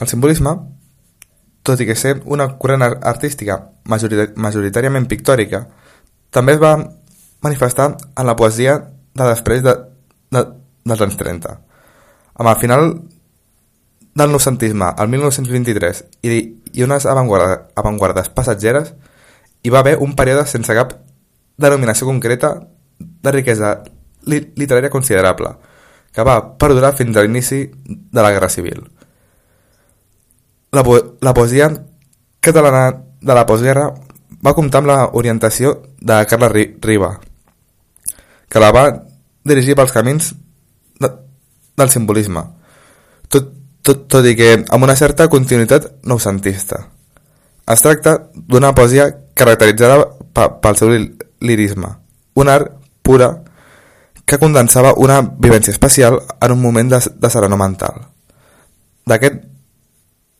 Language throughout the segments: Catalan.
El simbolisme, tot i que ser una corrent artística majoritàriament pictòrica, també es va manifestar en la poesia de després de, de, dels anys 30. Amb el final del noucentisme, el 1923, i, i unes avantguardes, avantguardes passatgeres, hi va haver un període sense cap denominació concreta de riquesa li, literària considerable, que va perdurar fins a l'inici de la Guerra Civil. La, po la poesia catalana de la postguerra va comptar amb la orientació de Carla Riba, que la va dirigir pels camins de, del simbolisme, tot, tot, tot i que amb una certa continuïtat noucentista. Es tracta d'una poesia caracteritzada pel seu lirisme, un art pura que condensava una vivència espacial en un moment de, de serenor mental. D'aquest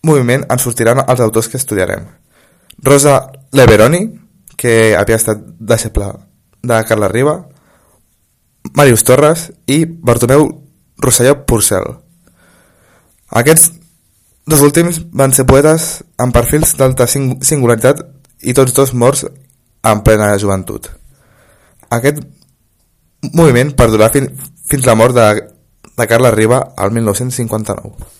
moviment en sortiran els autors que estudiarem. Rosa Leveroni, que havia estat deixeble de Carla Riba, Marius Torres i Bartomeu Rosselló Porcel. Aquests dos últims van ser poetes amb perfils d'alta singularitat i tots dos morts en plena joventut. Aquest moviment perdurà fins, fins la mort de, de Carla Riba al 1959.